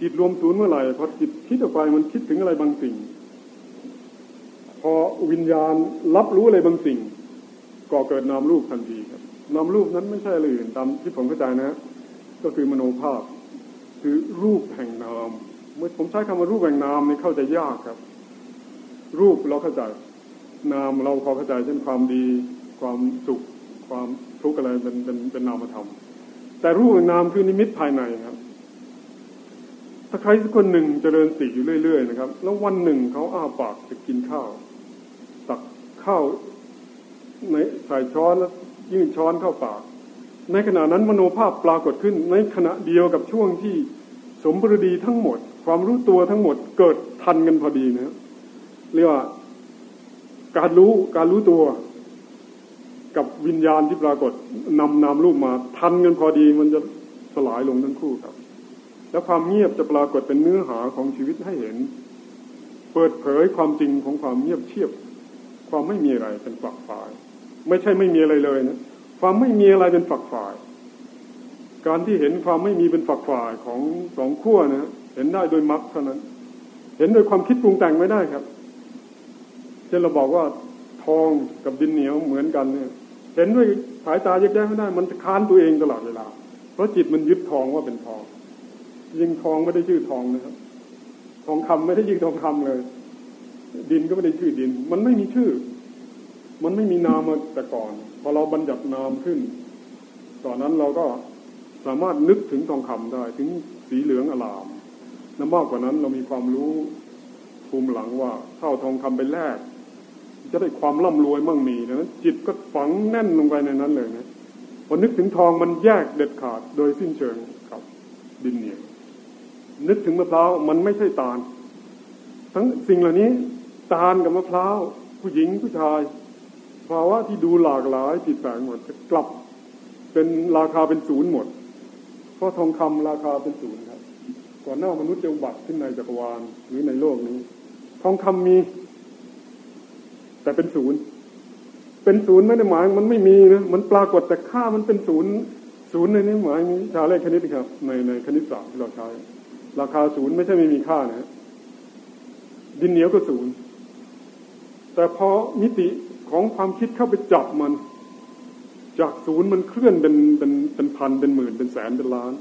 จิตรวมศูนย์เมื่อไหร่พอจิตคิดออกไปมันคิดถึงอะไรบางสิ่ง พอวิญญาณรับรู้อะไรบางสิ่งก็เกิดนามรูปทันทีครับนามรูปนั้นไม่ใช่อะไรอื่นตามที่ผมเข้าใจนะก็คือมโนภาพ คือรูปแห่งนาม เมื่อผมใช้คำว่ารูปแห่งนามนี่เข้าใจยากครับ รูปเราเข้าใจ นามเราพอเข้าใจเช่นความดี ความสุข ความทุกข์อะไรเป็นเป็นเป็นนามธรรมแต่รูปแห่งนามคือนิมิตภายในครับ ถ้าใครสักคนหนึ่งเจริญสติอยู่เรื่อยๆนะครับ แล้ววันหนึ่งเขาอ้าปากจะกินข้าว ตักข้าวในใส่ช้อนแล้วยื่นช้อนเข้าปาก ในขณะนั้นมโนภาพปรากฏขึ้น ในขณะเดียวกับช่วงที่สมบรดีทั้งหมด ความรู้ตัวทั้งหมดเกิดทันกันพอดีนะเรียกว่าการรู้การรู้ตัว กับวิญญาณที่ปรากฏนำนามรูปมา ทันกันพอดีมันจะสลายลงทั้งคู่ครับ แล้วความเงียบจะปรากฏเป็นเนื้อหาของชีวิตให้เห็น เปิดเผยความจริงของความเงียบเชียบ ความไม่มีอะไรเป็นฝักฝ่าย ไม่ใช่ไม่มีอะไรเลยนะความไม่มีอะไรเป็นฝักฝ่าย การที่เห็นความไม่มีเป็นฝักฝ่ายของสองขั้วนะเห็นได้โดยมรรคเท่านั้น เห็นโดยความคิดปรุงแต่งไม่ได้ครับเช่นเราบอกว่าทองกับดินเหนียวเหมือนกันเนี่ย เห็นด้วยสายตาแยกแยะไม่ได้ มันค้านตัวเองตลอดเวลา เพราะจิตมันยึดทองว่าเป็นทอง ยิงทองไม่ได้ชื่อทองนะครับ ทองคำไม่ได้ชื่อทองคำเลย ดินก็ไม่ได้ชื่อดิน มันไม่มีชื่อ มันไม่มีนามมาแต่ก่อน พอเราบัญญัตินามขึ้น ตอนนั้นเราก็สามารถนึกถึงทองคำได้ ถึงสีเหลืองอลามและมากกว่านั้นเรามีความรู้ภูมิหลังว่าเข้าทองคำไปแลกจะได้ความร่ำรวยมั่งมีนะจิตก็ฝังแน่นลงไปในนั้นเลยนะพอนึกถึงทองมันแยกเด็ดขาดโดยสิ้นเชิงครับ ดินเหนียว นึกถึงมะพร้าวมันไม่ใช่ตาล ทั้งสิ่งเหล่านี้ตาลกับมะพร้าวผู้หญิงผู้ชาย ภาวะที่ดูหลากหลายจิตแปลงหมดจะกลับเป็นราคาเป็นศูนย์หมด เพราะทองคำราคาเป็นศูนย์ครับ ก่อนหน้ามนุษย์จะบัตรขึ้นในจักรวาลหรือในโลกนี้ ทองคำมี แต่เป็นศูนย์เป็นศูนย์ไม่ได้หมายมันไม่มีนะมันปรากฏแต่ค่ามันเป็นศูนย์ศูนย์ในนี้หมายมีชาเลขคณิตครับ ในในคณิตศาสตร์ที่เราใช้ ราคาศูนย์ไม่ใช่ไม่มีค่านะดินเหนียวก็ศูนย์ แต่พอมิติของความคิดเข้าไปจับมัน จากศูนย์มันเคลื่อนเป็นเป็นเป็นพันเป็นหมื่นเป็นแสนเป็นล้าน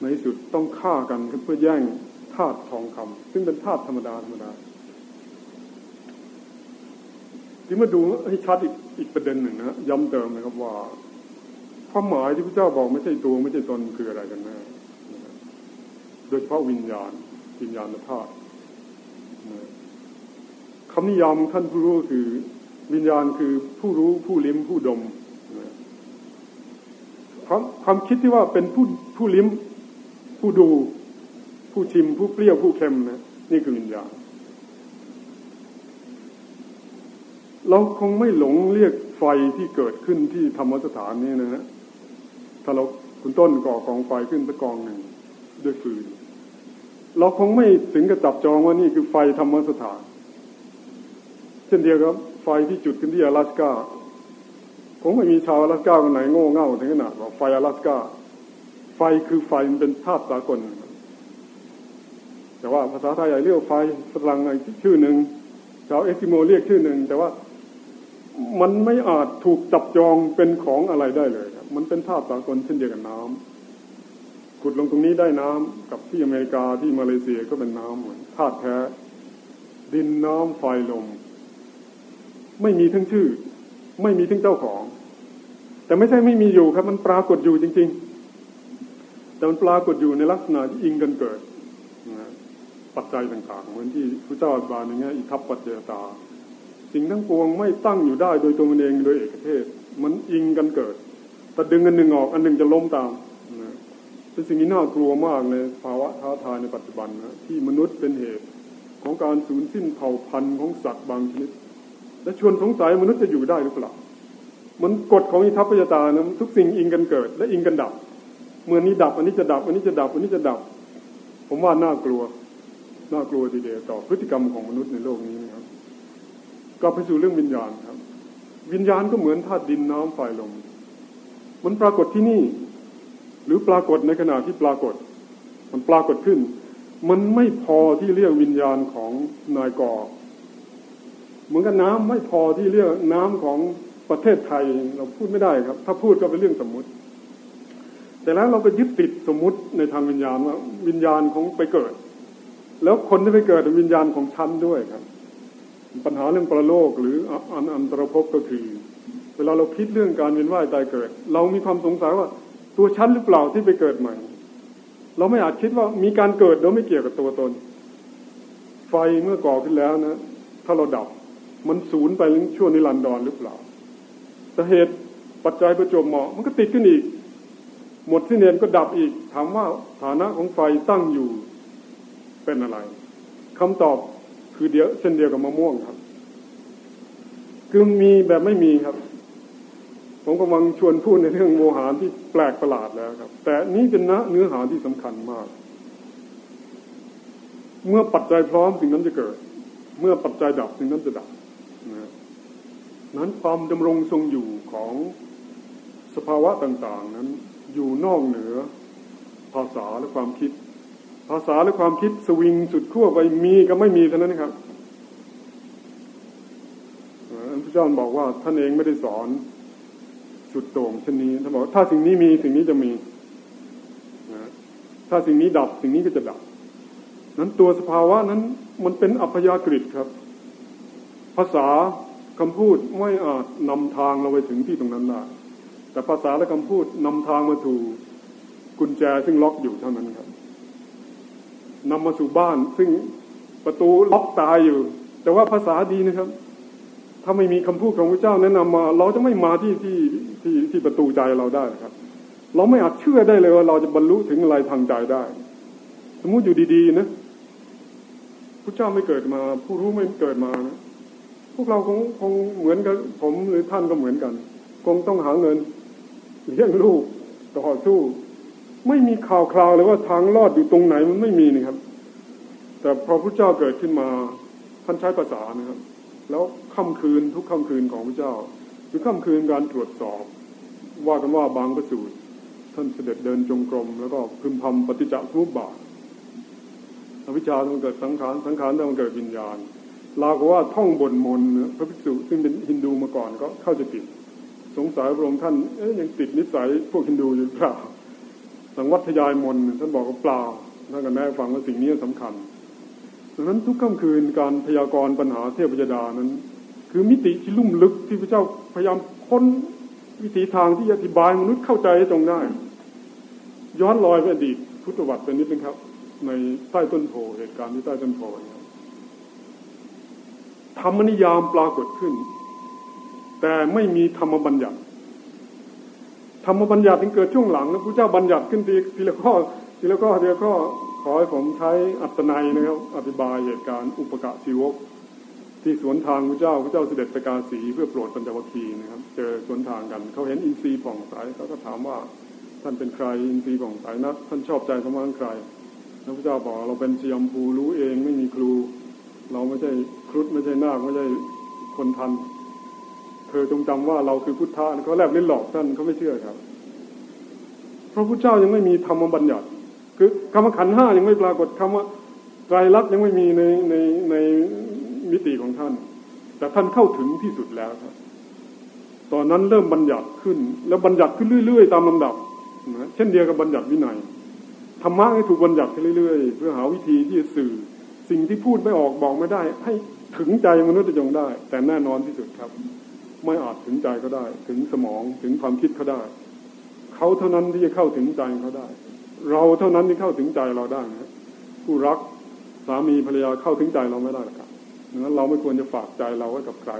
ในสุดต้องฆ่ากันเพื่อแย่งธาตุทองคำซึ่งเป็นธาตุธรรมดาธรรมดาที่มาดูให้ชัดอีกอีกประเด็นหนึ่งนะย้ำเติมนะครับว่าความหมายที่พระเจ้าบอกไม่ใช่ตัวไม่ใช่ตนคืออะไรกันแน่ ดยเฉพาะวิญญาณวิญญาณธาตุคำนิยามท่านผู้รู้คือวิญญาณคือผู้รู้ผู้ลิ้มผู้ดมความความคิดที่ว่าเป็นผู้ผู้ลิ้มผู้ดู ผู้ชิม ผู้เปรี้ยวผู้เค็มนะนี่คือวิญญาณ เราคงไม่หลงเรียกไฟที่เกิดขึ้นที่ธรรมสถานนี้นะฮะถ้าเราคุณต้นก่อกองไฟขึ้นสักกองหนึ่งด้วยฟืน เราคงไม่ถึงกับจับจองว่านี่คือไฟธรรมสถาน เช่นเดียวกับไฟที่จุดขึ้นที่阿拉斯กาคงไม่มีชาว阿拉斯กาคนไหนโง่เง่าถึงขนาดว่าไฟ阿拉斯กาไฟคือไฟมันเป็นธาตุสากล แต่ว่าภาษาไทยเรียกไฟฝรั่งอีกชื่อหนึ่งชาวเอสกิโมเรียกชื่อหนึ่งแต่ว่ามันไม่อาจถูกจับจองเป็นของอะไรได้เลยครับ มันเป็นธาตุสากลเช่นเดียวกับน้ำ ขุดลงตรงนี้ได้น้ำกับที่อเมริกาที่มาเลเซียก็เป็นน้ำเหมือนธาตุแท้ ดินน้ำไฟลม ไม่มีทั้งชื่อ ไม่มีทั้งเจ้าของ แต่ไม่ใช่ไม่มีอยู่ครับ มันปรากฏอยู่จริง ๆ แต่มันปรากฏอยู่ในลักษณะที่อิงกันเกิดปัจจัยต่างๆ เหมือนที่พระเจ้าอธิบายในแง่อิทัปปัจเจตา สิ่งทั้งปวงไม่ตั้งอยู่ได้โดยตัวมันเองโดยเอกเทศ มันอิงกันเกิดแต่ดึงอันหนึ่งออกอันหนึ่งจะล้มตาม เป็นสิ่งที่น่ากลัวมากในภาวะท้าทายในปัจจุบันนะที่มนุษย์เป็นเหตุของการสูญสิ้นเผ่าพันธุ์ของสัตว์บางชนิด และชวนสงสัยมนุษย์จะอยู่ได้หรือเปล่ามันกฎของอิทัปปัจตานะทุกสิ่งอิงกันเกิด และอิงกันดับ เมื่อนี้ดับอันนี้จะดับ อันนี้จะดับอันนี้จะดับ ผมว่าน่ากลัว น่ากลัวทีเดียวต่อพฤติกรรมของมนุษย์ในโลกนี้นะครับกลับไปสู่เรื่องวิญญาณครับ วิญญาณก็เหมือนธาตุดินน้ำไฟลมมันปรากฏที่นี่ หรือปรากฏในขณะที่ปรากฏ มันปรากฏขึ้น มันไม่พอที่เรียกวิญญาณของนายกอเหมือนกับน้ำไม่พอที่เรียกน้ำของประเทศไทยเราพูดไม่ได้ครับ ถ้าพูดก็เป็นเรื่องสมมุติ แต่แล้วเราไปยึดติดสมมุติในทางวิญญาณว่าวิญญาณของไปเกิด แล้วคนที่ไปเกิดเป็นวิญญาณของชั้นด้วยครับ ปัญหาเรื่องประโลกหรืออันอันตรภพก็คือ เวลาเราคิดเรื่องการเวียนว่ายตายเกิด เรามีความสงสัยว่า ตัวชั้นหรือเปล่าที่ไปเกิดใหม่ เราไม่อาจคิดว่ามีการเกิดโดยไม่เกี่ยวกับตัวตน ไฟเมื่อก่อขึ้นแล้วนะ ถ้าเราดับ มันสูญไปชั่วนิรันดรหรือเปล่าแต่เหตุปัจจัยประจบเหมาะ มันก็ติดขึ้นอีก หมดสิ้นเดือนก็ดับอีก ถามว่าฐานะของไฟตั้งอยู่เป็นอะไรคำตอบคือเดียวเช่นเดียวกับมะม่วงครับ คือมีแบบไม่มีครับ ผมกำลังชวนพูดในเรื่องโมหารที่แปลกประหลาดแล้วครับ แต่นี้เป็นเนื้อหาที่สำคัญมาก เมื่อปัจจัยพร้อมสิ่งนั้นจะเกิด เมื่อปัจจัยดับสิ่งนั้นจะดับนั้นความดำรงทรงอยู่ของสภาวะต่างๆ นั้น อยู่นอกเหนือ ภาษาและความคิด ภาษาและความคิดสวิงสุดขั้วไปมีก็ไม่มีเท่านั้นครับพระเจ้าบอกว่าท่านเองไม่ได้สอน สุดโต่งเช่นนี้ท่านบอกถ้าสิ่งนี้มีสิ่งนี้จะมีถ้าสิ่งนี้ดับสิ่งนี้ก็จะดับ นั้นตัวสภาวะนั้นมันเป็นอัพยากฤิครับ ภาษาคำพูดไม่อาจนำทางเราไปถึงที่ตรงนั้นได้แต่ภาษาและคำพูดนำทางมาถูกกุญแจซึ่งล็อกอยู่เท่านั้นครับนำมาสู่บ้านซึ่งประตูล็อกตายอยู่ แต่ว่าภาษาดีนะครับ ถ้าไม่มีคำพูดของพระเจ้าแนะนำมา เราจะไม่มาที่ที่ที่ที่ประตูใจเราได้ครับ เราไม่อาจเชื่อได้เลยว่าเราจะบรรลุถึงอะไรทางใจได้ สมมุติอยู่ดีๆนะพระเจ้าไม่เกิดมา ผู้รู้ไม่เกิดมานะพวกเราคงคงเหมือนกับผมหรือท่านก็เหมือนกัน คงต้องหาเงินเลี้ยงลูกต่อสู้ ไม่มีข่าวคราวเลยว่าทางรอดอยู่ตรงไหนมันไม่มีนะครับ แต่พอพระเจ้าเกิดขึ้นมา ท่านใช้ภาษานะครับ แล้วค่ำคืนทุกค่ำคืนของพระเจ้า คือค่ำคืนการตรวจสอบ ว่ากันว่าบางประสูตรท่านเสด็จเดินจงกรม แล้วก็พึมพำปฏิจจสมุปบาทอวิชชาต้องเกิดสังขารสังขารต้องเกิดวิญญาณเราก็ว่าท่องบนมนพระภิกษุซึ่งเป็นฮินดูมาก่อนก็เข้าใจผิดสงสัยพระองค์ท่านเอ๊ยยังติดนิสัยพวกฮินดูอยู่เปล่าสังวัตยายมนท่านบอกว่าเปล่าท่านก็แน่ฟังว่าสิ่งนี้สำคัญ ดังนั้นทุกค่ำคืนการพยากรณ์ปัญหาเทพยดานั้น คือมิติที่ลุ่มลึกที่พระเจ้าพยายามค้นวิถีทางที่อธิบายมนุษย์เข้าใจให้ตรงได้ ย้อนรอยไปอดีตพุทธวัตรเป็นนิดนึงครับ ในใต้ต้นโพเหตุการณ์ที่ใต้ต้นโพธรรมนิยามปรากฏขึ้น แต่ไม่มีธรรมบัญญัติ ธรรมบัญญัติถึงเกิดช่วงหลังนะพระเจ้าบัญญัติขึ้นทีทีละข้อทีละข้อทีละข้อ ขอให้ผมใช้อัตนัยนะครับ อธิบายเหตุการณ์อุปกะชีวก ที่สวนทางพระเจ้าพระเจ้าเสด็จไปกาสีเพื่อโปรดปัญจวัคคีนะครับ เจอสวนทางกัน เขาเห็นอินทรีย์ผ่องใสเขาก็ถามว่าท่านเป็นใครอินทรีย์ผ่องใสนะท่านชอบใจสมานใครพระเจ้าบอกเราเป็นชียมภูรู้เองไม่มีครู เราไม่ใช่ครุฑไม่ใช่นาคไม่ใช่คนทัน เธอจงจำว่าเราคือพุทธะเขาแลบลิ้นหลอกท่านเขาไม่เชื่อครับ เพราะพุทธเจ้ายังไม่มีธรรมบัญญัติ คือคำว่าขันห้ายังไม่ปรากฏคำว่าไตรลักษณ์ยังไม่มีในในในมิติของท่าน แต่ท่านเข้าถึงที่สุดแล้วครับ ตอนนั้นเริ่มบัญญัติขึ้น แล้วบัญญัติขึ้นเรื่อย ๆ ตามลำดับนะเช่นเดียวกับบัญญัติวินัยธรรมะให้ถูกบัญญัติขึ้นเรื่อยๆ เพื่อหาวิธีที่จะสื่อ สิ่งที่พูดไม่ออกบอกไม่ได้ ให้ถึงใจมนุษย์จงได้ แต่แน่นอนที่สุดครับ ไม่อาจถึงใจก็ได้ ถึงสมองถึงความคิดเขาได้ เขาเท่านั้นที่จะเข้าถึงใจเขาได้ เราเท่านั้นที่เข้าถึงใจเราได้นะผู้รักสามีภรรยาเข้าถึงใจเราไม่ได้หรอกครับดังนั้นเราไม่ควรจะฝากใจเราไว้กับใคร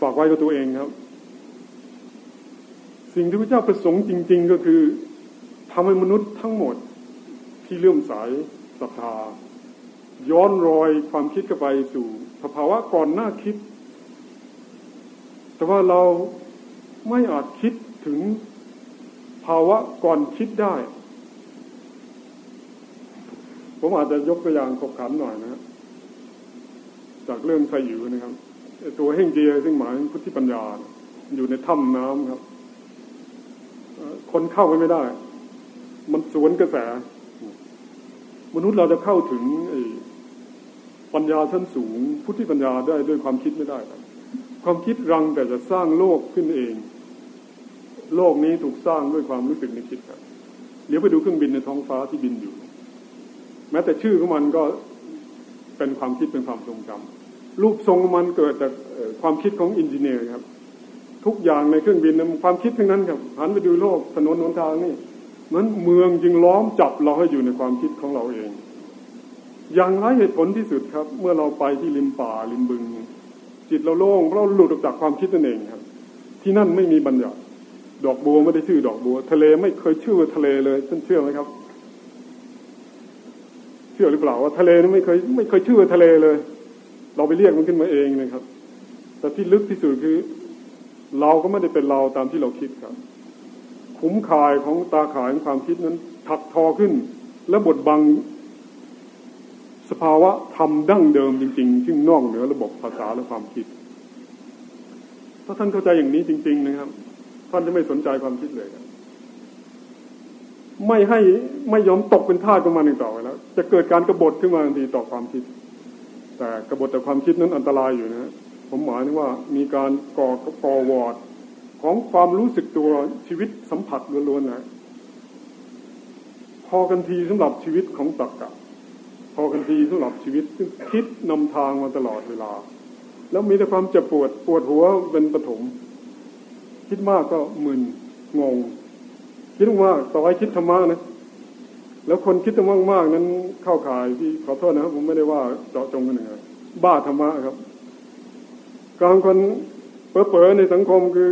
ฝากไว้กับตัวเองครับ สิ่งที่พระเจ้าประสงค์จริง ๆ ก็คือทำให้มนุษย์ทั้งหมดที่เลื่อมใสศรัทธาย้อนรอยความคิดเข้าไปสู่สภาวะก่อนหน้าคิด แต่ว่าเราไม่อาจคิดถึงาวะก่อนคิดได้ ผมอาจจะยกตัวอย่างขบขันหน่อยนะ จากเรื่องไซอยู่นะครับตัวเฮ่งเจียซึ่งหมายพุทธิปัญญา อยู่ในถ้ำน้ำครับคนเข้าไปไม่ได้ มันสวนกระแส มนุษย์เราจะเข้าถึงปัญญาชั้นสูง พุทธิปัญญาได้ด้วยความคิดไม่ได้ครับความคิดรังแต่จะสร้างโลกขึ้นเอง โลกนี้ถูกสร้างด้วยความรู้สึกนึกคิดครับเดี๋ยวไปดูเครื่องบินในท้องฟ้าที่บินอยู่ แม้แต่ชื่อของมันก็เป็นความคิดเป็นความทรงจำรูปทรงมันเกิดจากความคิดของอินจิเนียร์ครับ ทุกอย่างในเครื่องบินนั้นความคิดทั้งนั้นครับหันไปดูโลกถนนหนทางนี่นั้นเมืองจึงล้อมจับเราให้อยู่ในความคิดของเราเอง อย่างไรเหตุผลที่สุดครับ เมื่อเราไปที่ริมป่าริมบึง จิตเราโล่งเพราะเราหลุดออกจากความคิดนั่นเองครับ ที่นั่นไม่มีบัญญัติ ดอกบัวไม่ได้ชื่อดอกบัว ทะเลไม่เคยชื่อทะเลเลยท่านเชื่อไหมครับ เชื่อหรือเปล่าว่าทะเลนี่ไม่เคยไม่เคยชื่อทะเลเลย เราไปเรียกมันขึ้นมาเองนะครับ แต่ที่ลึกที่สุดคือ เราก็ไม่ได้เป็นเราตามที่เราคิดครับ คุ้มคายของตาข่ายของความคิดนั้น ถักทอขึ้น และบดบัง สภาวะธรรมดั้งเดิมจริงๆซึ่งนอกเหนือระบบภาษาและความคิด ถ้าท่านเข้าใจอย่างนี้จริง ๆ นะครับ ท่านจะไม่สนใจความคิดเลยไม่ให้ไม่ยอมตกเป็นท่าของมันอีกต่อไปแล้ว จะเกิดการกรบฏขึ้นมาทันทีต่อความคิด แต่กรบฏต่อความคิดนั้นอันตรายอยู่นะผมหมายถึงว่ามีการก่อก่อวอดของความรู้สึกตัวชีวิตสัมผัสล้วนๆนะพอกันทีสำหรับชีวิตของตักกะพอกันทีสำหรับชีวิตซึ่งคิดนำทางมาตลอดเวลา แล้วมีแต่ความเจ็บปวดปวดหัวเป็นปฐม คิดมากก็มึนงง คิดมากต่อให้คิดธรรมะนะ แล้วคนคิดธรรมะมากนั้นเข้าข่ายที่ขอโทษนะครับผมไม่ได้ว่าเจาะจงกันหนึ่งบ้าธรรมะครับกลางคนเป๋อๆในสังคมคือ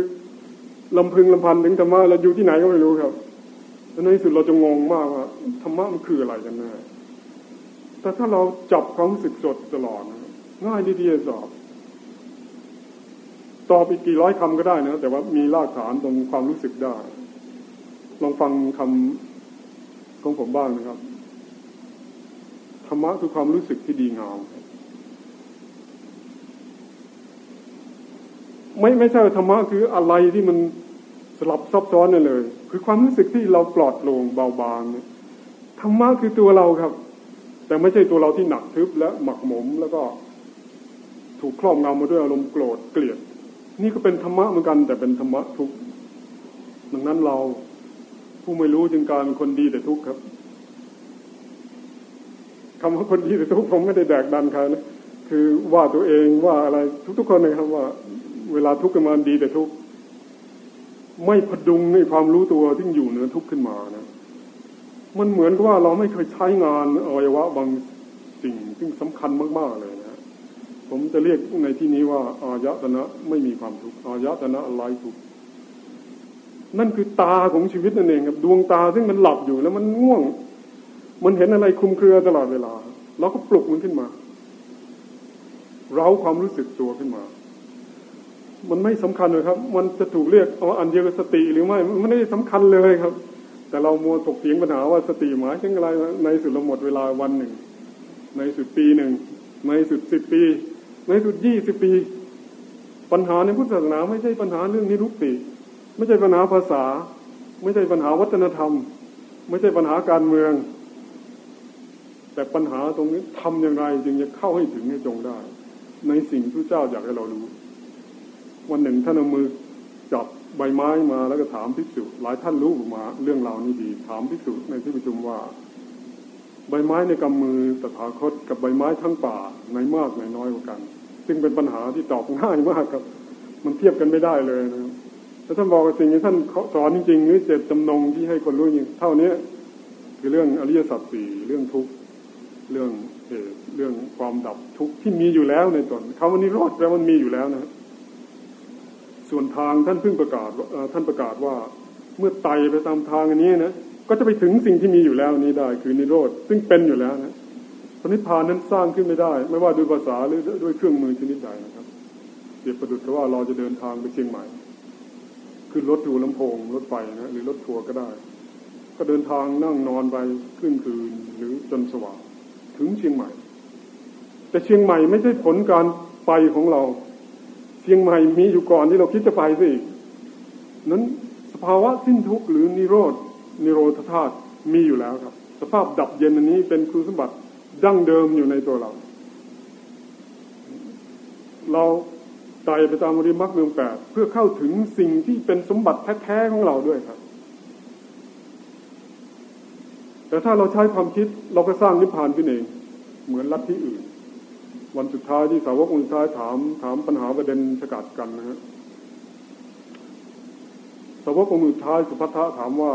ลำพึงลำพันถึงธรรมะเราอยู่ที่ไหนก็ไม่รู้ครับในที่สุดเราจะงงมากว่าธรรมะมันคืออะไรกันแน่แต่ถ้าเราจับความรู้สึกสดตลอดง่ายดีๆจะตอบ ตอบอีกกี่ร้อยคำก็ได้นะแต่ว่ามีรากฐานตรงความรู้สึกได้ ลองฟังคำของผมบ้างนะครับธรรมะคือความรู้สึกที่ดีงามไม่ไม่ใช่ธรรมะคืออะไรที่มันสลับซับซ้อนนั่นเลย คือความรู้สึกที่เราปลอดโปร่งเบาบางธรรมะคือตัวเราครับ แต่ไม่ใช่ตัวเราที่หนักทึบและหมักหมมแล้วก็ถูกครอบงำมาด้วยอารมณ์โกรธเกลียด นี่ก็เป็นธรรมะเหมือนกัน แต่เป็นธรรมะทุกดังนั้นเราผู้ไม่รู้จึงการเป็นคนดีแต่ทุกข์ครับคำว่าคนดีแต่ทุกข์ผมไม่ได้แดกดันใครนะคือว่าตัวเองว่าอะไรทุกๆคนนะครับว่า เวลาทุกข์ขึ้นมาดีแต่ทุกข์ไม่พดุงในความรู้ตัวที่อยู่เหนือทุกข์ขึ้นมานะ มันเหมือนกับว่าเราไม่เคยใช้งานอวัยวะบางสิ่งซึ่งสำคัญมากๆเลย ผมจะเรียกในที่นี้ว่าอายตนะไม่มีความทุกข์อายตนะอะไรทุกข์นั่นคือตาของชีวิตนั่นเองครับดวงตาซึ่งมันหลับอยู่แล้วมันง่วง มันเห็นอะไรคุมเครือตลอดเวลาเราก็ปลุกมันขึ้นมา เราความรู้สึกตัวขึ้นมา มันไม่สำคัญเลยครับ มันจะถูกเรียกเอาอันเดียวกับสติหรือไม่มันไม่ได้สำคัญเลยครับ แต่เรามัวถกเถียงปัญหาว่าสติหมายถึงอะไรในสุดเราหมดเวลาวันหนึ่ง ในสุดปีหนึ่งในสุดสิบปี ในสุดยี่สิบปี ปัญหาในพุทธศาสนาไม่ใช่ปัญหาเรื่องนิรุตติ ไม่ใช่ปัญหาภาษา ไม่ใช่ปัญหาวัฒนธรรม ไม่ใช่ปัญหาการเมือง แต่ปัญหาตรงนี้ทำอย่างไรจึงจะเข้าให้ถึงให้จงได้ ในสิ่งที่เจ้าอยากให้เรารู้ วันหนึ่งท่านเอามือจับใบไม้มาแล้วก็ถามพิสุหลายท่านรู้มาเรื่องราวนี้ดี ถามพิสุในที่ประชุมว่า ใบไม้ในกำมือตถาคตกับใบไม้ทั้งป่าในมากในน้อยกว่ากัน ซึ่งเป็นปัญหาที่ตอบง่ายมากครับ มันเทียบกันไม่ได้เลยนะแล้วท่านบอกสิ่งที่ท่านสอนจริงๆหรือเจ็บจำนงที่ให้คนรู้จริงเท่านี้คือเรื่องอริยสัจสี่เรื่องทุกข์เรื่องเหตุเรื่องความดับทุกข์ที่มีอยู่แล้วในตนคำว่านิโรธแปลว่ามันมีอยู่แล้วนะ ส่วนทางท่านเพิ่งประกาศท่านประกาศว่าเมื่อไต่ไปตามทางอันนี้นะก็จะไปถึงสิ่งที่มีอยู่แล้วนี้ได้ คือนิโรธซึ่งเป็นอยู่แล้วนะ พระนิพพานนั้นสร้างขึ้นไม่ได้ ไม่ว่าด้วยภาษาหรือด้วยเครื่องมือชนิดใดนะครับเปรียบประดุจกับว่าเราจะเดินทางไปเชียงใหม่ขึ้นรถดูลำโพงรถไฟนะหรือรถทัวร์ก็ได้ ก็เดินทางนั่งนอนไปขึ้นคืนหรือจนสว่างถึงเชียงใหม่ แต่เชียงใหม่ไม่ใช่ผลการไปของเรา เชียงใหม่มีอยู่ก่อนที่เราคิดจะไปสินั้นสภาวะสิ้นทุกข์หรือนิโรธนิโรธธาตุมีอยู่แล้วครับ สภาพดับเย็นอันนี้เป็นคุณสมบัติ ดั้งเดิมอยู่ในตัวเรา เราไต่ไปตามอริมักเมืองแปดเพื่อเข้าถึงสิ่งที่เป็นสมบัติแท้ๆของเราด้วยครับ แต่ถ้าเราใช้ความคิดเราก็สร้างนิพพานขึ้นเอง เหมือนลัทธิอื่น วันสุดท้ายที่สาวกองค์สุดท้ายถาม ถามปัญหาประเด็นสกัดกันนะฮะสาวกองค์สุดท้ายสุภัททะถามว่า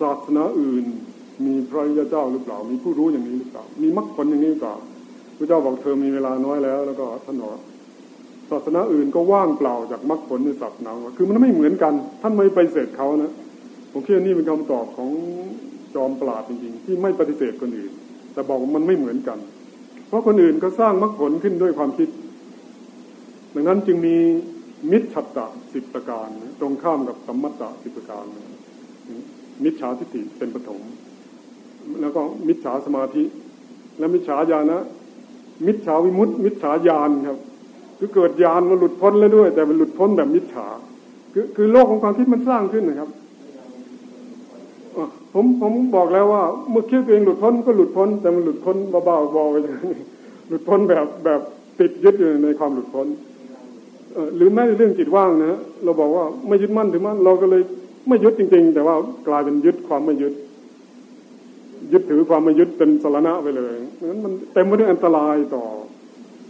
ศาสนาอื่น มีพระยาเจ้าหรือเปล่า มีผู้รู้อย่างนี้หรือเปล่า มีมรรคผลอย่างนี้หรือเปล่าพระเจ้าบอกเธอมีเวลาน้อยแล้ว แล้วก็ท่านบอกศาสนาอื่นก็ว่างเปล่าจากมรรคผลในศาสนาคือมันไม่เหมือนกัน ท่านไม่ไปเสดเขานะผมคิดว่านี่เป็นคำตอบของจอมปราดจริงๆ ที่ไม่ปฏิเสธคนอื่น แต่บอกว่ามันไม่เหมือนกัน เพราะคนอื่นก็สร้างมรรคผลขึ้นด้วยความคิด ดังนั้นจึงมีมิจฉัตตะสิบประการ ตรงข้ามกับสัมมัตตะสิบประการมิจฉาทิฏฐิเป็นปฐม แล้วก็มิจฉาสมาธิ และมิจฉาญาณนะมิจฉาวิมุตติ มิจฉาญาณครับ คือเกิดญาณมาหลุดพ้นแล้วด้วย แต่มันหลุดพ้นแบบมิจฉา คือคือโลกของความคิดมันสร้างขึ้นนะครับผมผมบอกแล้วว่า เมื่อคิดตัวเองหลุดพ้นก็หลุดพ้น แต่มันหลุดพ้นเบาๆบอไปอย่างนี้หลุดพ้นแบบแบบติดยึดอยู่ในความหลุดพ้นหรือแม้ในเรื่องจิตว่างนะเราบอกว่าไม่ยึดมั่นถือมั่นเราก็เลยไม่ยึดจริง ๆ แต่ว่ากลายเป็นยึดความไม่ยึด ยึดถือความไม่ยึดเป็นสารณะไปเลยนั้นมันเต็มไปด้วยอันตรายต่อ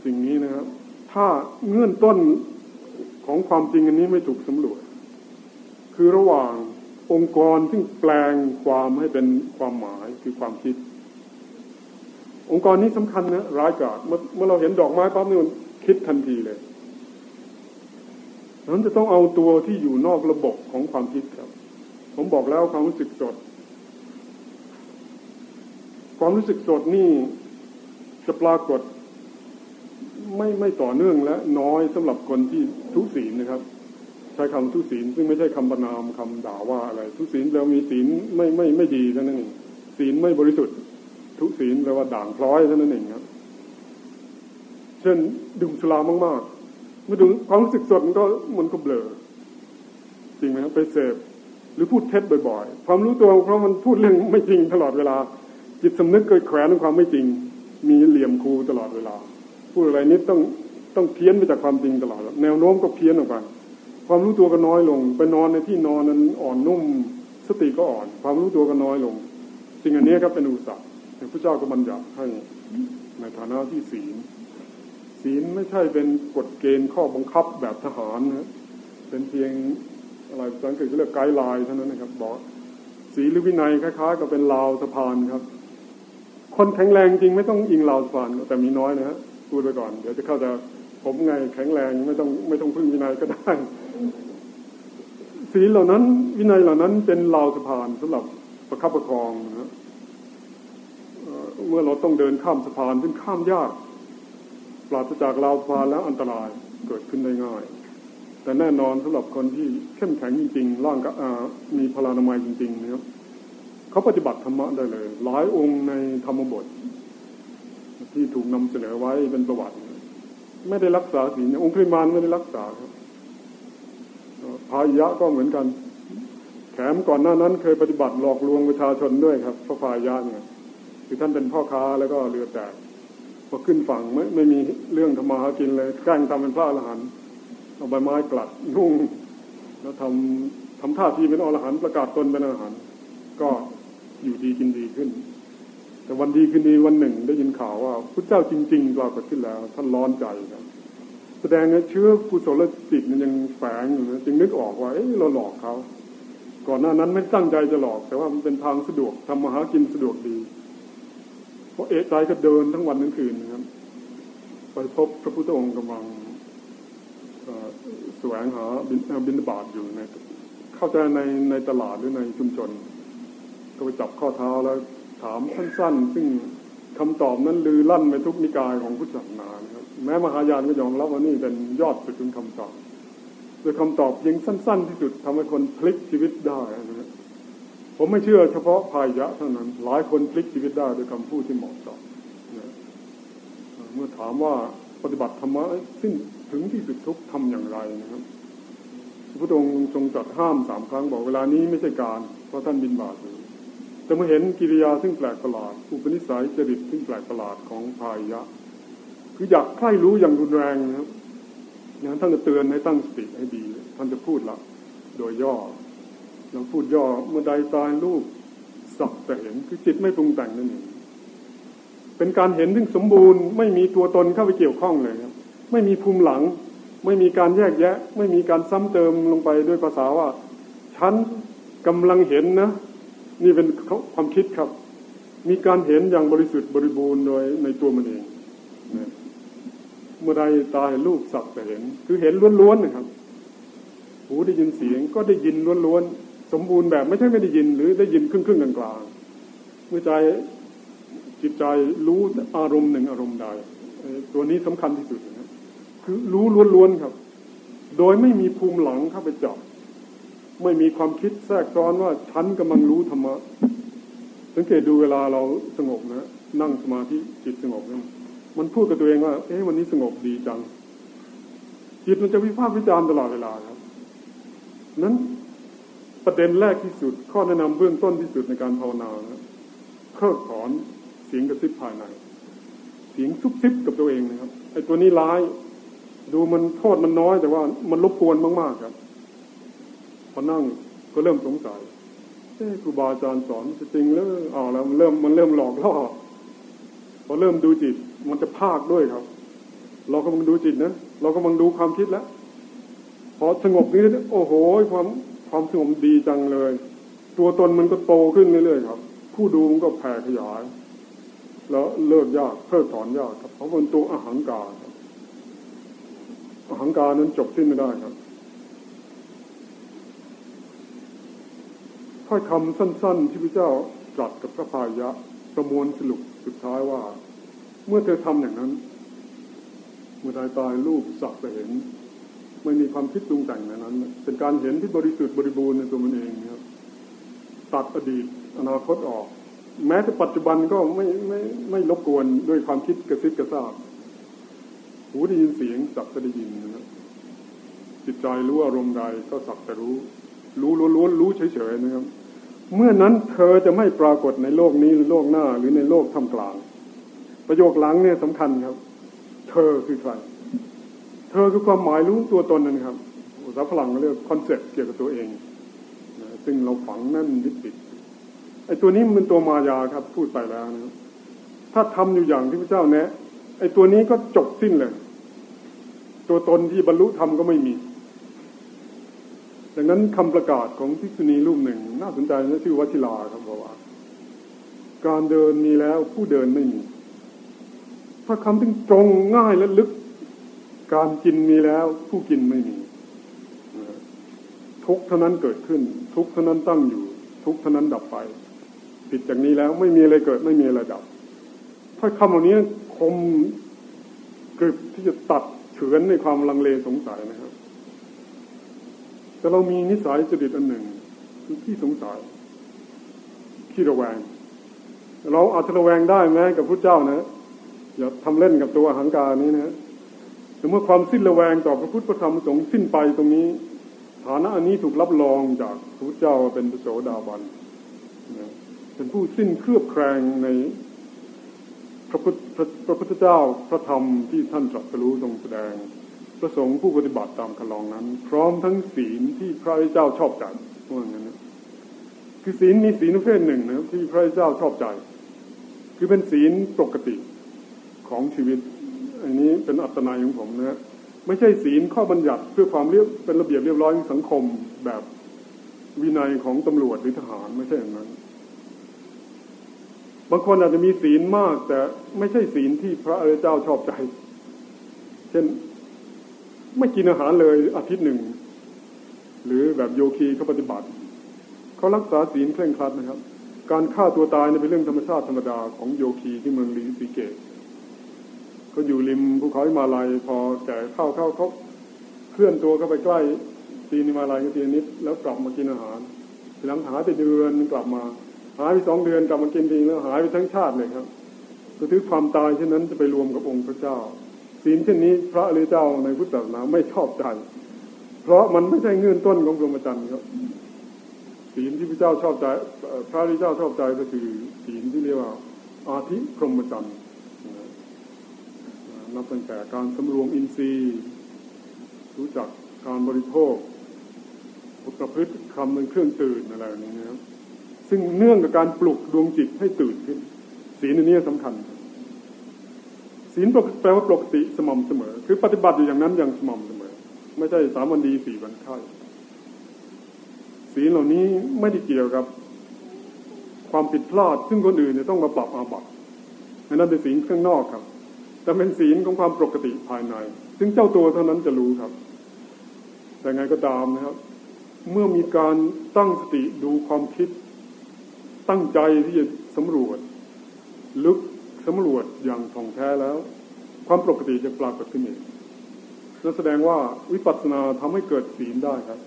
สิ่งนี้นะครับ ถ้าเงื่อนต้นของความจริงอันนี้ไม่ถูกสำรวจ คือระหว่างองค์กรที่แปลงความให้เป็นความหมายคือความคิด องค์กรนี้สำคัญนะร้ายกาจเมื่อเมื่อเราเห็นดอกไม้ปั๊บนี่มันคิดทันทีเลยนั้นจะต้องเอาตัวที่อยู่นอกระบบของความคิดครับ ผมบอกแล้วความรู้สึกสด ความรู้สึกสดนี่จะปรากฏไม่ไม่ต่อเนื่องและน้อยสำหรับคนที่ทุศีลนะครับ ใช้คำทุศีลซึ่งไม่ใช่คำประนามคำด่าว่าอะไร ทุศีลแล้วมีศีลไม่ไม่ไม่ดีเท่านั้นเองศีลไม่บริสุทธิ์ ทุศีลแปลว่าด่างพร้อยเท่านั้นเองครับ เช่นดื่มสุรามากๆเมื่อดูความรู้สึกสดมันก็มันก็เบลอจริงไหมครับไปเสพหรือพูดเท็จบ่อยๆ ความรู้ตัวเพราะมันพูดเรื่องไม่จริงตลอดเวลา จิตสำนึกเกิดแขวนในความไม่จริง มีเหลี่ยมครูตลอดเวลาพูดอะไรนิดต้องต้องเพี้ยนไปจากความจริงตลอด แนวโน้มก็เพี้ยนออกไปความรู้ตัวก็น้อยลง ไปนอนในที่นอนนั้นอ่อนนุ่ม สติก็อ่อน ความรู้ตัวก็น้อยลง สิ่งอันนี้ครับเป็นอุตสาห์พระเจ้าก็บัญญัติให้ในฐานะที่ศีลศีลไม่ใช่เป็นกฎเกณฑ์ข้อบังคับแบบทหารนะเป็นเพียงอะไรภาษาอังกฤษเรียกไกด์ไลน์เท่านั้นนะครับบอกศีลหรือวินัยคล้ายๆกับเป็นราวสะพานครับ คนแข็งแรงจริงไม่ต้องอิงราวสะพานแต่มีน้อยนะฮะพูดไปก่อน เดี๋ยวจะเข้าใจผมไงแข็งแรงไม่ต้องไม่ต้องพึ่งวินัยก็ได้ศีลเหล่านั้น วินัยเหล่านั้นเป็นราสะพานสำหรับประคับประคองนะเมื่อเราต้องเดินข้ามสะพานซึ่งข้ามยากปราศจากราวสะพานแล้วอันตรายเกิดขึ้นได้ง่าย แต่แน่นอนสำหรับคนที่เข้มแข็งจริงๆร่างก็มีพลานามัยจริงๆนะครับ เขาปฏิบัติธรรมะได้เลย หลายองค์ในธรรมบท ที่ถูกนำเสนอไว้เป็นประวัติ ไม่ได้รักษาศีลองค์คริมานไม่ได้รักษาครับพายะก็เหมือนกัน แถมก่อนหน้านั้น เคยปฏิบัติหลอกลวงประชาชนด้วยครับพระพายะเนี่ยคือท่านเป็นพ่อค้าแล้วก็เรือแตกพอขึ้นฝั่งไม่ไม่มีเรื่องทำมาหากินเลยแกล้งทำเป็นพระอรหันต์เอาใบไม้กลัดนุ่งแล้วทำทำท่าทีเป็นอรหันต์ประกาศตนเป็นอรหันต์ก็ อยู่ดีกินดีขึ้น แต่วันดีขึ้นดีวันหนึ่งได้ยินข่าวว่าพระเจ้าจริงๆปรากฏขึ้นแล้ว ท่านร้อนใจครับ แสดงว่าเชื้อกุศลจิตมันยังแฝงอยู่นะจึงนึกออกว่าเอ้เราหลอกเขาก่อนหน้านั้นไม่ตั้งใจจะหลอก แต่ว่ามันเป็นทางสะดวกทำมาหากินสะดวกดีเพราะเอะใจก็เดินทั้งวันทั้งคืนนะครับไปพบพระพุทธองค์กำลังแสวงหาบินบาตอยู่ในเข้าใจในในตลาดหรือในชุมชน ก็ไปจับข้อเท้าแล้วถามสั้นๆ ซึ่งคำตอบนั้นลือลั่นไปทุกนิกายของพุทธศาสนานครับแม้มหายานก็ยอมรับว่านี่เป็นยอดสุดของคำตอบโดยคำตอบเพียงสั้น ๆ ที่สุดทำให้คนพลิกชีวิตได้นะครับผมไม่เชื่อเฉพาะพายะเท่านั้น หลายคนพลิกชีวิตได้โดยคำพูดที่เหมาะสมเมื่อถามว่าปฏิบัติธรรมะสิ้นถึงที่สุดทุกทำอย่างไรนะครับพระองค์ทรงตรัสห้ามสามครั้งบอกเวลานี้ไม่ใช่การเพราะท่านบินบาตอยู่ แต่มื่อเห็นกิริยาซึ่งแปลกประหลาดอุปนิสัยจริตซึ่งแปลกประหลาดของพายะ คืออยากใคร่รู้อย่างรุนแรงนะครับนั้นท่านจะเตือนให้ตั้งสติให้ดี ท่านจะพูดละโดยย่อเราพูดย่อเมื่อใดตายรูปสักแต่เห็นคือจิตไม่ปรุงแต่งนั่นเองเป็นการเห็นซึ่งสมบูรณ์ไม่มีตัวตนเข้าไปเกี่ยวข้องเลยครับ ไม่มีภูมิหลัง ไม่มีการแยกแยะ ไม่มีการซ้ำเติมลงไปด้วยภาษาว่า ฉันกำลังเห็นนะ นี่เป็นความคิดครับ มีการเห็นอย่างบริสุทธิ์บริบูรณ์โดยในตัวมันเองเมื่อใดตาเห็นรูปสักแต่เห็น คือเห็นล้วนๆนะครับ หูได้ยินเสียงก็ได้ยินล้วนๆสมบูรณ์แบบไม่ใช่ไม่ได้ยิน หรือได้ยินครึ่งๆกลางๆเมื่อใจจิตใจรู้อารมณ์หนึ่งอารมณ์ใดตัวนี้สำคัญที่สุดนะครับคือรู้ล้วนๆครับ โดยไม่มีภูมิหลังเข้าไปจับ ไม่มีความคิดแทรกซ้อนว่าฉันกำลังรู้ธรรมะ สังเกตดูเวลาเราสงบนะ นั่งสมาธิจิตสงบนะมันพูดกับตัวเองว่า เอ๊ะวันนี้สงบดีจัง จิตมันจะวิพากษ์วิจารณ์ตลอดเวลาครับ นั้นประเด็นแรกที่สุด ข้อแนะนำเบื้องต้นที่สุดในการภาวนานะเพิกถอนเสียงกระซิบภายใน เสียงซุบซิบกับตัวเองนะครับไอ้ตัวนี้ร้าย ดูมันโทษมันน้อยแต่ว่ามันรบกวนมากๆครับ พอนั่งก็เริ่มสงสัยเอ๊ครูบาอาจารย์สอนจริงแล้วอ๋อแล้วมันเริ่มมันเริ่มหลอกล่อพอเริ่มดูจิตมันจะภาคด้วยครับ เรากำลังดูจิตนะเรากำลังดูความคิดแล้วพอสงบนี้โอ้โห ความความสงบดีจังเลย ตัวตนมันก็โตขึ้นเรื่อยๆครับ ผู้ดูมันก็แผ่ขยาย แล้วเลิกยากเพิกถอนยากครับเพราะมันตัวอาหางการอาหางการนั้นจบสิ้นไม่ได้ครับ ถ้อยคำสั้น ๆ ที่พระเจ้าตรัสกับพระพายะประมวลสรุปสุดท้ายว่า เมื่อเธอทำอย่างนั้น เมื่อตายตายรูปสักไปเห็น ไม่มีความคิดปรุงแต่งในนั้น เป็นการเห็นที่บริสุทธิ์บริบูรณ์ในตัวมันเองครับตัดอดีตอนาคตออก แม้แต่ปัจจุบันก็ไม่ไม่ไม่รบกวนด้วยความคิดกระซิบกระซาบหูได้ยินเสียงสักจะได้ยินนะครับจิตใจรู้อารมณ์ใดก็สักแต่รู้ รู้ล้วนๆรู้เฉยๆนะครับ เมื่อนั้นเธอจะไม่ปรากฏในโลกนี้หรือโลกหน้าหรือในโลกทำกลาง ประโยคหลังเนี่ยสำคัญครับ เธอคือใคร เธอคือความหมายรู้ตัวตนนั่นครับภาษาฝรั่งเรียก concept เกี่ยวกับตัวเองซึ่งเราฝังแน่นยึดติดไอ้ตัวนี้มันตัวมายาครับ พูดไปแล้วนะถ้าทำอยู่อย่างที่พระเจ้าแนะไอ้ตัวนี้ก็จบสิ้นเลย ตัวตนที่บรรลุธรรมก็ไม่มี ดังนั้นคำประกาศของภิกษุณีรูปหนึ่ง น่าสนใจนะชื่อวชิราครับบอกว่า การเดินมีแล้วผู้เดินไม่มี ถ้าคำที่ตรงง่ายและลึก การกินมีแล้วผู้กินไม่มี ทุกเท่านั้นเกิดขึ้น ทุกเท่านั้นตั้งอยู่ ทุกเท่านั้นดับไป ผิดจากนี้แล้วไม่มีอะไรเกิดไม่มีอะไรดับ ถ้าคำเหล่านี้คมกริบที่จะตัดเฉือนในความลังเลสงสัยนะครับ แต่เรามีนิสัยจริตอันหนึ่ง คือขี้สงสัยขี้ระแวง เราอาจจะระแวงได้แม้กับพระเจ้านะ อย่าทำเล่นกับตัวหังการนี้นะแต่เมื่อความสิ้นระแวงต่อพระพุทธพระธรรมสงฆ์สิ้นไปตรงนี้ ฐานะอันนี้ถูกรับรองจากพระพุทธเจ้าเป็นพระโสดาบันเป็นผู้สิ้นเครือบแคลงในพระพุทธพระพุทธเจ้าพระธรรมที่ท่านตรัสรู้ทรงแสดง ประสงค์ผู้ปฏิบัติตามคลองนั้น พร้อมทั้งศีลที่พระเจ้าชอบใจว่างั้นนะคือศีลมีศีลประเภทหนึ่งนะที่พระเจ้าชอบใจ คือเป็นศีลปกติของชีวิต อันนี้เป็นอัตนายของผมนะไม่ใช่ศีลข้อบัญญัติเพื่อความเรียบเป็นระเบียบเรียบร้อยของสังคมแบบวินัยของตำรวจหรือทหารไม่ใช่อย่างนั้นบางคนอาจจะมีศีลมาก แต่ไม่ใช่ศีลที่พระเจ้าชอบใจ เช่น ไม่กินอาหารเลยอาทิตย์หนึ่ง หรือแบบโยคีเขาปฏิบัติเขารักษาศีลเคร่งครัดนะครับ การฆ่าตัวตายเป็นเรื่องธรรมชาติธรรมดาของโยคีที่เมืองลีสีเกตเขาอยู่ริมภูเขาหิมาลัยพอแก่เข้าเข้าเขาเคลื่อนตัวเข้าไปใกล้ตีนิมาลัยก็ตีนิดแล้วกลับมากินอาหารหลังหายไปเดือนกลับมาหายไปสองเดือนกลับมากินทีแล้วหายไปทั้งชาติเลยครับก็ถือความตายเช่นนั้นจะไปรวมกับองค์พระเจ้า ศีลเช่นนี้พระอริยเจ้าในพุทธศาสนาไม่ชอบใจ เพราะมันไม่ใช่เงื่อนต้นของพรหมจรรย์ครับศีลที่พระเจ้าชอบใจ พระริเจ้าชอบใจก็คือศีลที่เรียกว่า อาธิพรหมจรรย์นับตั้งแต่การสำรวมอินทรีย์ รู้จักการบริโภคประพฤติคำเป็นเครื่องตื่นอะไรอย่างนี้นะครับซึ่งเนื่องกับการปลุกดวงจิตให้ตื่นขึ้น ศีลอันนี้สำคัญ ศีลแปลว่าปกติสม่ำเสมอ คือปฏิบัติอยู่อย่างนั้นอย่างสม่ำเสมอ ไม่ใช่สามวันดีสี่วันไข้ศีลเหล่านี้ไม่ได้เกี่ยวกับ ความผิดพลาด ซึ่งคนอื่นเนี่ยต้องมาปรับอาบัตินั่นเป็นศีลข้างนอกครับ แต่เป็นศีลของความปกติภายใน ซึ่งเจ้าตัวเท่านั้นจะรู้ครับ แต่ไงก็ตามนะครับ เมื่อมีการตั้งสติดูความคิด ตั้งใจที่จะสำรวจ ลึก สำรวจอย่างท่องแท้แล้ว ความปกติจะปรากฏขึ้นเองนั่นแสดงว่าวิปัสสนาทำให้เกิดศีลได้ครับ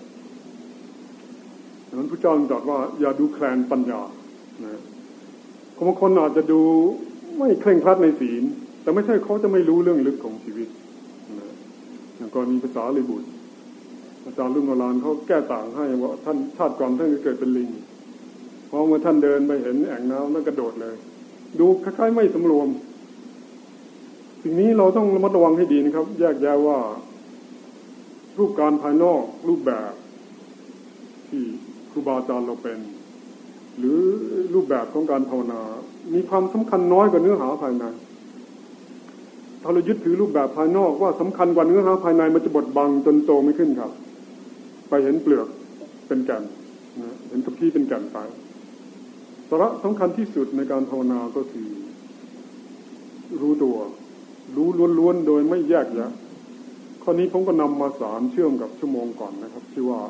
ดังนั้นพระเจ้าตรัสว่าอย่าดูแคลนปัญญานะบางคนอาจจะดูไม่เคร่งครัดในศีล แต่ไม่ใช่เขาจะไม่รู้เรื่องลึกของชีวิตนะอย่างกรณีภาษาลิบุตรอาจารย์รุ่งโรานเขาแก้ต่างให้ว่าท่านชาติก่อนท่านเกิดเป็นลิงพอเมื่อท่านเดินไปเห็นแอ่งน้ำนั่นกระโดดเลย ดูคล้ายๆไม่สำรวม สิ่งนี้เราต้องระมัดระวังให้ดีนะครับ แยกแยะว่า รูปการภายนอกรูปแบบ ที่ครูบาอาจารย์เราเป็น หรือรูปแบบของการภาวนา มีความสำคัญน้อยกว่าเนื้อหาภายในถ้าเรายึดถือรูปแบบภายนอกว่าสำคัญกว่าเนื้อหาภายในมันจะบดบังจนโตไม่ขึ้นครับ ไปเห็นเปลือกเป็นแก่นนะเห็นกระพี้เป็นแก่นไป สาระสำคัญที่สุดในการภาวนาก็คือ รู้ตัว รู้ล้วนๆโดยไม่แยกแยะข้อนี้ผมก็นำมาสารเชื่อมกับชั่วโมงก่อนนะครับ ที่ว่า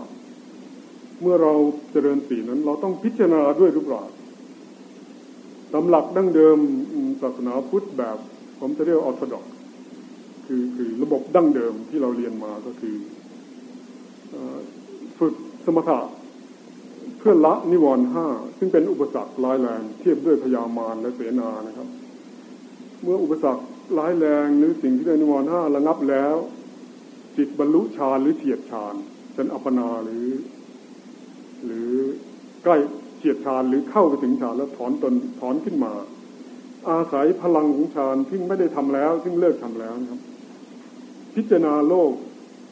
เมื่อเราเจริญสีนั้น เราต้องพิจารณาด้วยรูปร่างตามหลักดั้งเดิมศาสนาพุทธแบบ ผมจะเรียกออร์โธดอกคือคือระบบดั้งเดิมที่เราเรียนมาก็คือฝึกสมถะ เพื่อละนิวรณ์ห้าซึ่งเป็นอุปสรรคร้ายแรงเทียบด้วยพยามารและเสนานะครับ เมื่ออุปสรรคร้ายแรงหรือสิ่งที่ได้นิวรณ์ห้าระงับแล้ว จิตบรรลุฌานหรือเฉียดฌานเป็นอัปปนาหรือ หรือใกล้เฉียดฌานหรือเข้าไปถึงฌานแล้วถอนตนถอนขึ้นมา อาศัยพลังของฌานที่ไม่ได้ทำแล้วที่เลิกทำแล้วนะครับ พิจารณาโลก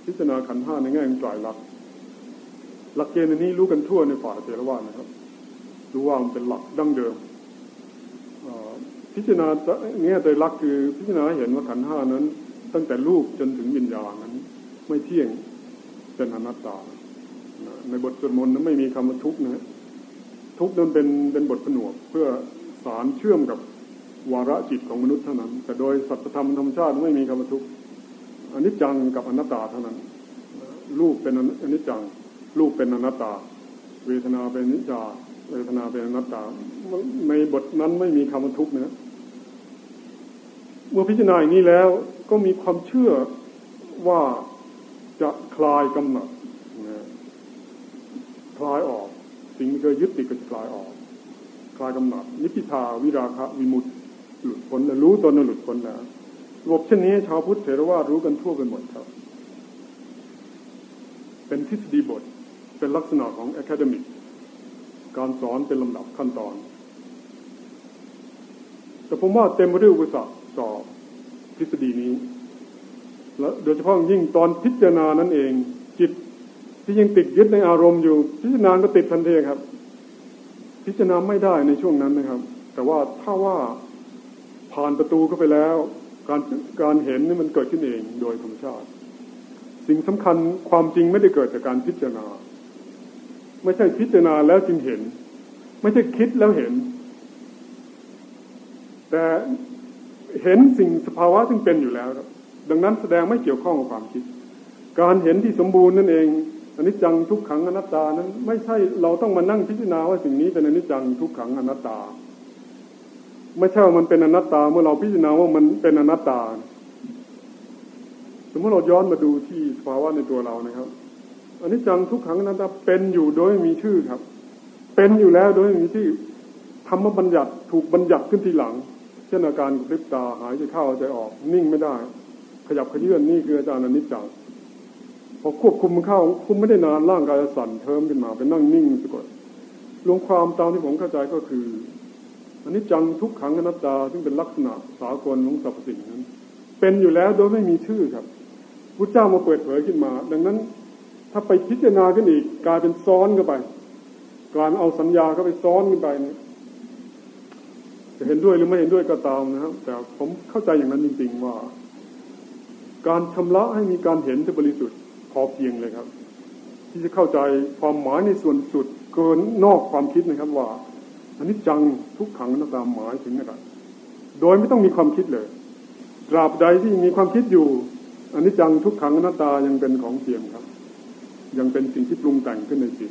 พิจารณาขันธ์ห้าในแง่ของไตรลักษณ์ หลักเกณฑ์นี้รู้กันทั่วในฝ่ายเทรวาสนะครับ รู้ว่ามันเป็นหลักดั้งเดิมพิจารณาเงี้ยไตรลักคือพิจารณาเห็นว่าขันห้านั้น ตั้งแต่รูปจนถึงวิญญาณนั้น ไม่เที่ยงเป็นอนัตตา ในบทสวดมนต์นั้นไม่มีคำว่าทุกข์นะทุกข์นั้นเป็นเป็นบทผนวกเพื่อสารเชื่อมกับวาระจิตของมนุษย์เท่านั้น แต่โดยสัจธรรมธรรมชาติไม่มีคำว่าทุกข์อนิจจังกับอนัตตาเท่านั้น รูปเป็นอนิจจัง รูปเป็นอนัตตา เวทนาเป็นนิจจาเวทนาเป็นอนัตตา ในบทนั้นไม่มีคำว่าทุกข์นะเมื่อพิจารณาอย่างนี้แล้วก็มีความเชื่อว่าจะคลายกำหนัดคลายออก สิ่งที่เคยยึดติดก็จะคลายออก คลายกำหนัดนิพพิทาวิราคะวิมุตติหลุดพ้นแล้วรู้ตนหลุดพ้นแล้วระบบเช่นนี้ชาวพุทธเถรวาทรู้กันทั่วกันหมดครับ เป็นทฤษฎีบท เป็นลักษณะของอะคาเดมิกการสอนเป็นลำดับขั้นตอน แต่ผมว่าเต็มไปด้วยอุปสรรคต่อทฤษฎีนี้ และโดยเฉพาะยิ่งตอนพิจารณานั้นเอง จิตที่ยังติดยึดในอารมณ์อยู่ พิจารณาก็ติดทันทีครับ พิจารณาไม่ได้ในช่วงนั้นนะครับ แต่ว่าถ้าว่าผ่านประตูเข้าไปแล้ว การการเห็นนี่มันเกิดขึ้นเองโดยธรรมชาติ สิ่งสำคัญความจริงไม่ได้เกิดจากการพิจารณา ไม่ใช่พิจารณาแล้วจึงเห็น ไม่ใช่คิดแล้วเห็น แต่เห็นสิ่งสภาวะซึ่งเป็นอยู่แล้ว ดังนั้นแสดงไม่เกี่ยวข้องกับความคิด การเห็นที่สมบูรณ์นั่นเองอนิจจังทุกขังอนัตตานั้น ไม่ใช่เราต้องมานั่งพิจารณาว่าสิ่งนี้เป็นอนิจจังทุกขังอนัตตา ไม่ใช่ว่ามันเป็นอนัตตาเมื่อเราพิจารณาว่ามันเป็นอนัตตา สมมติเราย้อนมาดูที่สภาวะในตัวเรานะครับ อนิจจังทุกขังนัตตาเป็นอยู่โดยมีชื่อครับ เป็นอยู่แล้วโดยมีชื่อธรรมบัญญัติถูกบัญญัติขึ้นทีหลัง เช่นอาการคลิปตาหายใจเข้าใจออก นิ่งไม่ได้ ขยับขยื่นนี่คืออาจารย์อนิจจังพอควบคุมเข้าคุมไม่ได้นานร่างกายจะสั่นเทิมขึ้นมาเป็นนั่งนิ่งสะกดรวมความตามที่ผมเข้าใจก็คืออันนี้จังทุกขังอนัตตาซึ่งเป็นลักษณะสากลของสรรพสิ่งนั้น เป็นอยู่แล้วโดยไม่มีชื่อครับพุทธเจ้ามาเปิดเผยขึ้นมา ดังนั้น ถ้าไปพิจารณาขึ้นอีก กลายเป็นซ้อนเข้าไป กลายเอาสัญญาเข้าไปซ้อนขึ้นไปเนี่ยจะเห็นด้วยหรือไม่เห็นด้วยก็ตามนะครับ แต่ผมเข้าใจอย่างนั้นจริง ๆว่า การชำระให้มีการเห็นที่บริสุทธิ์พอเพียงเลยครับ ที่จะเข้าใจความหมายในส่วนสุดเกินนอกความคิดนะครับว่าอันนี้จังทุกขังนัตามหมายถึงนะครับโดยไม่ต้องมีความคิดเลยตราบใดที่มีความคิดอยู่อันนี้จังทุกขังนัตตายังเป็นของเทียมครับ ยังเป็นสิ่งที่ปรุงแต่งขึ้นในจิต